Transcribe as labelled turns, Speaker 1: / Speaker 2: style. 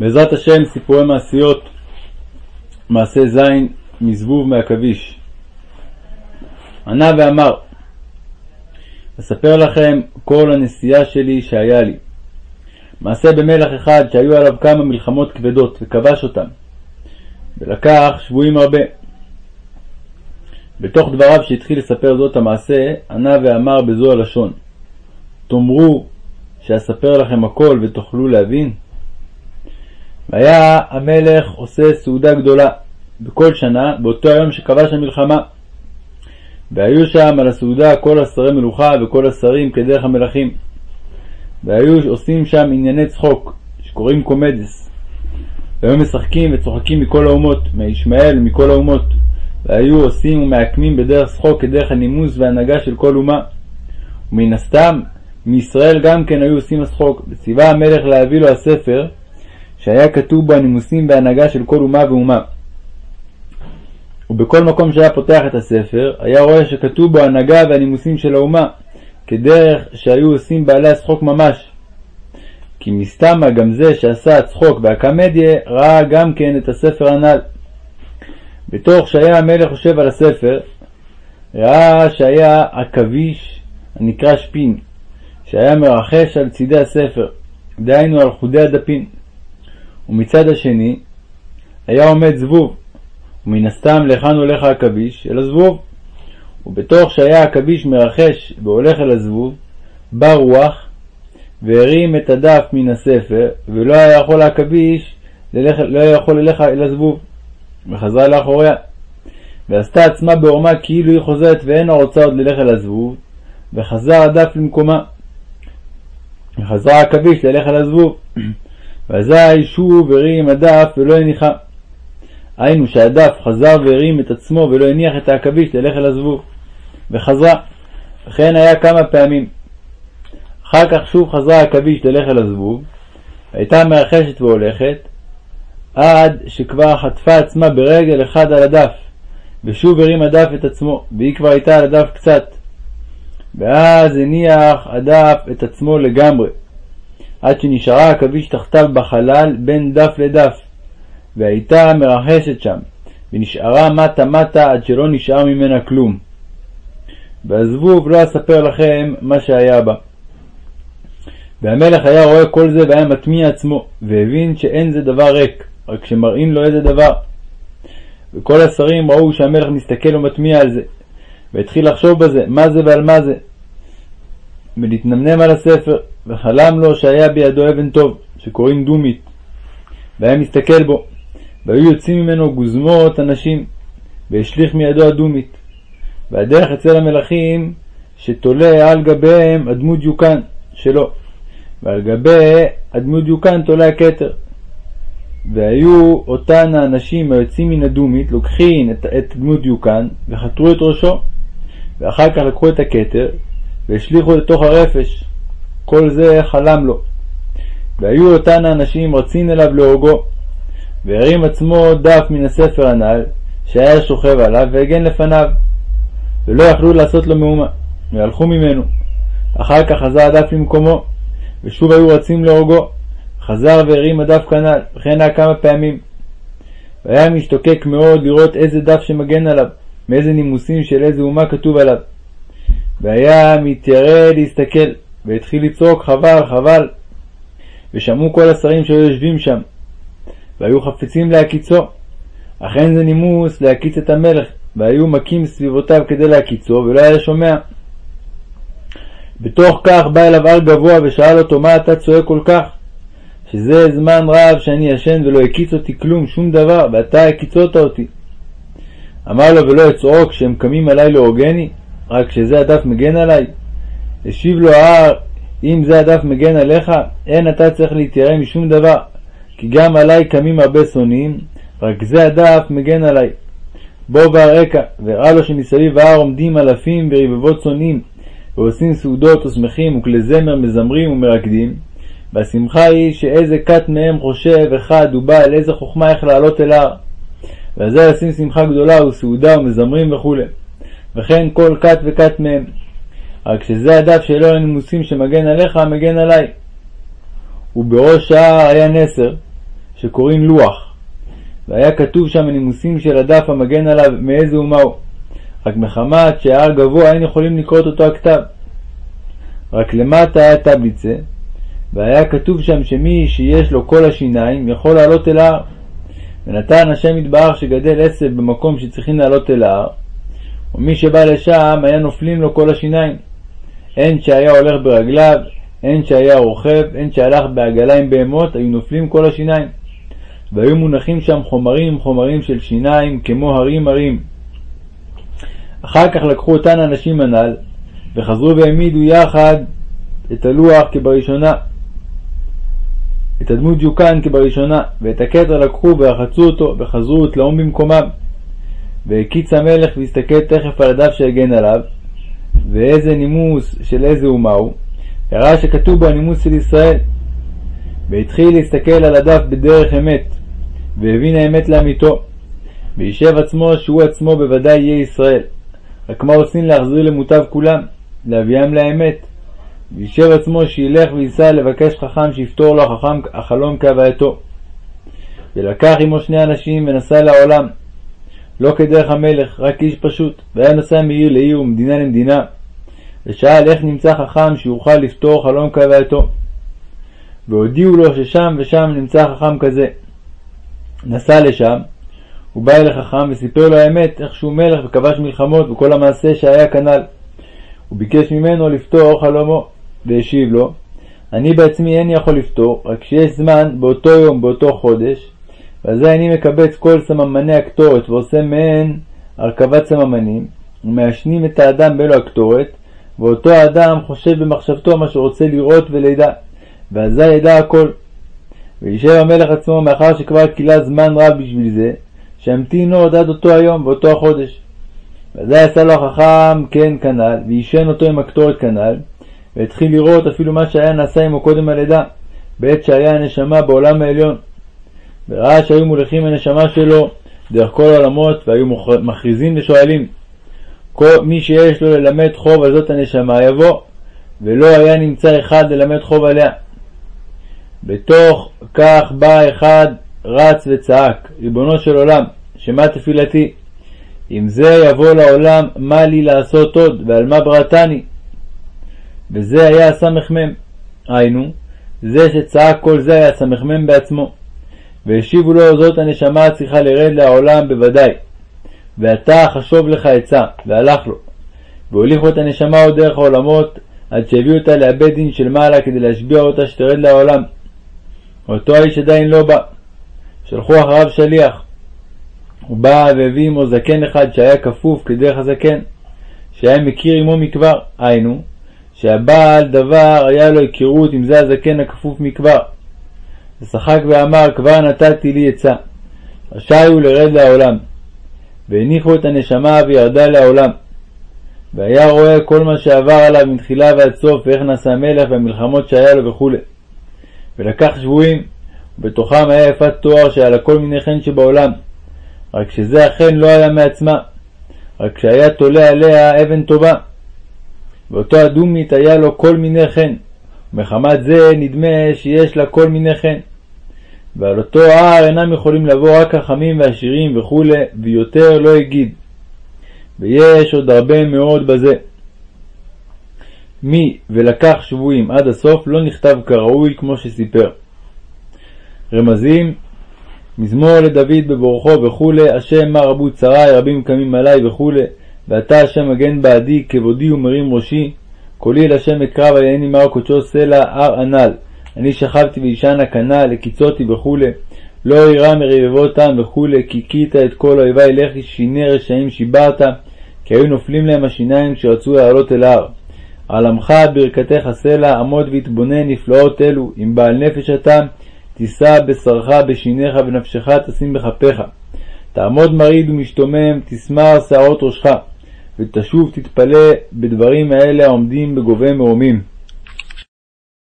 Speaker 1: בעזרת השם, סיפורי מעשיות, מעשה ז' מזבוב מעכביש. ענה ואמר, אספר לכם כל הנסיעה שלי שהיה לי. מעשה במלך אחד שהיו עליו כמה מלחמות כבדות, וכבש אותם, ולקח שבויים הרבה. בתוך דבריו שהתחיל לספר זאת המעשה, ענה ואמר בזו הלשון, תאמרו שאספר לכם הכל ותוכלו להבין? והיה המלך עושה סעודה גדולה בכל שנה באותו היום שכבש המלחמה. והיו שם על הסעודה כל השרי מלוכה וכל השרים כדרך המלכים. והיו עושים שם ענייני צחוק, שקוראים קומדס. והיו משחקים וצוחקים מכל האומות, מישמעאל ומכל האומות. והיו עושים ומעקמים בדרך צחוק כדרך הנימוס והנהגה של כל אומה. ומן הסתם, מישראל גם כן היו עושים הצחוק. וציווה המלך להביא לו הספר, שהיה כתוב בו הנימוסים והנהגה של כל אומה ואומה. ובכל מקום שהיה פותח את הספר, היה רואה שכתוב בו הנהגה והנימוסים של האומה, כדרך שהיו עושים בעלי הצחוק ממש. כי מסתמה גם זה שעשה הצחוק והקמדיה, ראה גם כן את הספר הנ"ל. בתוך שהיה המלך חושב על הספר, ראה שהיה עכביש הנקרא שפין, שהיה מרחש על צידי הספר, דהיינו על חודי הדפים. ומצד השני היה עומד זבוב, ומן הסתם להיכן הולך העכביש? אל הזבוב. ובתוך שהיה העכביש מרחש והולך אל הזבוב, בא רוח והרים את הדף מן הספר, ולא היה יכול העכביש ללכת, לא היה יכול ללך אל הזבוב, וחזרה לאחוריה. ועשתה עצמה בעורמה כאילו היא חוזרת ואינה רוצה עוד ללך אל הזבוב, וחזר הדף למקומה. וחזרה העכביש ללך אל הזבוב. ואזי שוב הרים הדף ולא הניחה. היינו שהדף חזר והרים את עצמו ולא הניח את העכביש ללך אל הזבוב. וחזרה. וכן היה כמה פעמים. אחר כך שוב חזרה העכביש ללך אל הזבוב, הייתה מרחשת והולכת, עד שכבר חטפה עצמה ברגל אחד על הדף, ושוב הרים הדף את עצמו, והיא כבר הייתה על הדף קצת. ואז הניח הדף את עצמו לגמרי, עד שנשארה עכביש תחתיו בחלל בין דף לדף, והייתה מרחשת שם, ונשארה מטה מטה עד שלא נשאר ממנה כלום. והזבוב לא אספר לכם מה שהיה בה. והמלך היה רואה כל זה והיה מטמיע עצמו, והבין שאין זה דבר ריק, רק שמראים לו איזה דבר. וכל השרים ראו שהמלך מסתכל ומטמיע על זה, והתחיל לחשוב בזה, מה זה ועל מה זה. ולהתנמנם על הספר, וחלם לו שהיה בידו אבן טוב, שקוראים דומית, והיה מסתכל בו, והיו יוצאים ממנו גוזמות אנשים, והשליך מידו הדומית. והדרך אצל המלכים, שתולה על גביהם הדמות דיוקן שלו, ועל גבי הדמות דיוקן תולה הכתר. והיו אותן האנשים היוצאים מן הדומית, לוקחים את, את דמות דיוקן, וחתרו את ראשו, ואחר כך לקחו את הכתר, והשליכו לתוך הרפש. כל זה חלם לו. והיו אותן האנשים רצין אליו להורגו, והרים עצמו דף מן הספר הנ"ל, שהיה שוכב עליו, והגן לפניו, ולא יכלו לעשות לו מאומה, והלכו ממנו. אחר כך חזר הדף למקומו, ושוב היו רצים להורגו. חזר והרים הדף כנ"ל, וכן היה כמה פעמים. והיה משתוקק מאוד לראות איזה דף שמגן עליו, מאיזה נימוסים של איזה אומה כתוב עליו. והיה מתיירא להסתכל, והתחיל לצעוק חבל, חבל. ושמעו כל השרים שהיו יושבים שם, והיו חפצים להקיצו. אכן זה נימוס להקיץ את המלך, והיו מכים סביבותיו כדי להקיצו, ולא היה שומע. בתוך כך בא אליו הר גבוה ושאל אותו מה אתה צועק כל כך? שזה זמן רב שאני ישן ולא הקיץ אותי כלום, שום דבר, ואתה הקיצות אותי. אמר לו ולא אצעוק שהם קמים עלי להורגני, רק שזה הדף מגן עלי? השיב לו ההר, אם זה הדף מגן עליך, אין אתה צריך להתיירא משום דבר, כי גם עלי קמים הרבה שונאים, רק זה הדף מגן עלי. בוא ואראך, והראה לו שמסביב ההר עומדים אלפים ורבבות שונאים, ועושים סעודות ושמחים וכלי זמר מזמרים ומרקדים, והשמחה היא שאיזה כת מהם חושב אחד ובעל איזה חוכמה איך לעלות אל ההר. ועל זה עושים שמחה גדולה וסעודה ומזמרים וכו'. וכן כל כת וכת מהם. רק שזה הדף שלא הנימוסים שמגן עליך, מגן עלי. ובראש ההר היה נסר, שקוראים לוח, והיה כתוב שם הנימוסים של הדף המגן עליו מאיזה אומה הוא, רק מחמת שההר גבוה אין יכולים לקרות אותו הכתב. רק למטה היה טבליצה, והיה כתוב שם שמי שיש לו כל השיניים יכול לעלות אל ההר. ונתן השם יתברך שגדל עשב במקום שצריכים לעלות אל ההר, ומי שבא לשם היה נופלים לו כל השיניים. הן שהיה הולך ברגליו, הן שהיה רוכב, הן שהלך בעגלה עם בהמות, היו נופלים כל השיניים. והיו מונחים שם חומרים חומרים של שיניים כמו הרים הרים. אחר כך לקחו אותן הנשים הנ"ל, וחזרו והעמידו יחד את הלוח כבראשונה, את הדמות ג'וקן כבראשונה, ואת הכתר לקחו ורחצו אותו, וחזרו תלאום במקומם. והקיץ המלך והסתכל תכף על הדף שהגן עליו, ואיזה נימוס של איזה אומה הוא, הראה שכתוב בו הנימוס של ישראל. והתחיל להסתכל על הדף בדרך אמת, והבין האמת לאמיתו, וישב עצמו שהוא עצמו בוודאי יהיה ישראל. רק מה עושים להחזיר למוטב כולם, להביאם לאמת. וישב עצמו שילך וייסע לבקש חכם שיפתור לו החכם החלום כהווייתו. ולקח עמו שני אנשים ונסע לעולם, לא כדרך המלך, רק איש פשוט, והיה נוסע מעיר לעיר ומדינה למדינה, ושאל איך נמצא חכם שיוכל לפתור חלום כהווייתו. והודיעו לו ששם ושם נמצא חכם כזה. נסע לשם, הוא בא אל החכם וסיפר לו האמת, איך שהוא מלך וכבש מלחמות וכל המעשה שהיה כנ"ל. הוא ביקש ממנו לפתור חלומו, והשיב לו, אני בעצמי איני יכול לפתור, רק כשיש זמן, באותו יום, באותו חודש, ועל אני מקבץ כל סממני הקטורת ועושה מהן הרכבת סממנים, ומעשנים את האדם באלו הקטורת, ואותו האדם חושב במחשבתו מה שרוצה לראות ולידע, ואזי ידע הכל. וישב המלך עצמו מאחר שכבר כילה זמן רב בשביל זה, שימתין עוד עד אותו היום ואותו החודש. ואזי עשה לו החכם כן כנ"ל, ועישן אותו עם הקטורת כנ"ל, והתחיל לראות אפילו מה שהיה נעשה עמו קודם הלידה, בעת שהיה הנשמה בעולם העליון. וראה שהיו מוליכים הנשמה שלו דרך כל העולמות, והיו מכריזים ושואלים, כל מי שיש לו ללמד חוב על זאת הנשמה יבוא, ולא היה נמצא אחד ללמד חוב עליה. בתוך כך בא אחד רץ וצעק, ריבונו של עולם, שמה תפילתי? אם זה יבוא לעולם, מה לי לעשות עוד, ועל מה בראתני? וזה היה הסמ"ם, היינו, זה שצעק כל זה היה הסמ"ם בעצמו. והשיבו לו זאת הנשמה צריכה לרד לעולם בוודאי. ואתה חשוב לך עצה, והלך לו. והוליכו את הנשמה עוד דרך העולמות, עד שהביאו אותה לאבד דין של מעלה כדי להשביע אותה שתרד לעולם. אותו האיש עדיין לא בא. שלחו אחריו שליח. הוא בא והביא עמו זקן אחד שהיה כפוף כדרך הזקן, שהיה מכיר עמו מכבר, היינו, שהבעל דבר היה לו היכרות עם זה הזקן הכפוף מכבר. ושחק ואמר כבר נתתי לי עצה, רשאי הוא לרד לעולם. והניחו את הנשמה וירדה לעולם. והיה רואה כל מה שעבר עליו מתחילה ועד סוף, ואיך נעשה המלך והמלחמות שהיה לו וכו'. ולקח שבויים, ובתוכם היה יפת תואר שהיה לה כל מיני חן שבעולם, רק שזה אכן לא היה מעצמה, רק שהיה תולה עליה אבן טובה. ואותו הדומית היה לו כל מיני חן, ומחמת זה נדמה שיש לה כל מיני חן. ועל אותו הר אינם יכולים לבוא רק חכמים ועשירים וכו', ויותר לא הגיד. ויש עוד הרבה מאוד בזה. מי ולקח שבויים עד הסוף לא נכתב כראוי כמו שסיפר. רמזים מזמור לדוד בבורכו וכולי, השם מה רבו צרי רבים קמים עלי וכולי, ואתה השם מגן בעדי כבודי ומרים ראשי, קולי אל השם אקרב על עיני מר סלע הר ענל, אני שכבתי וישנה כנ"ל, לקיצותי וכולי, לא ירא מרבבותם וכולי, כי כית את כל אויבי לחי שיני רשעים שיברת, כי היו נופלים להם השיניים כשרצו לעלות אל ההר. על עמך ברכתך סלע, עמוד והתבונן נפלאות אלו, אם בעל נפש אתה, תישא בשרך בשיניך ונפשך תשים בכפיך. תעמוד מרעיד ומשתומם, תסמר שערות ראשך, ותשוב תתפלא בדברים האלה העומדים בגובה מרומים.